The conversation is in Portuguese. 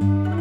Música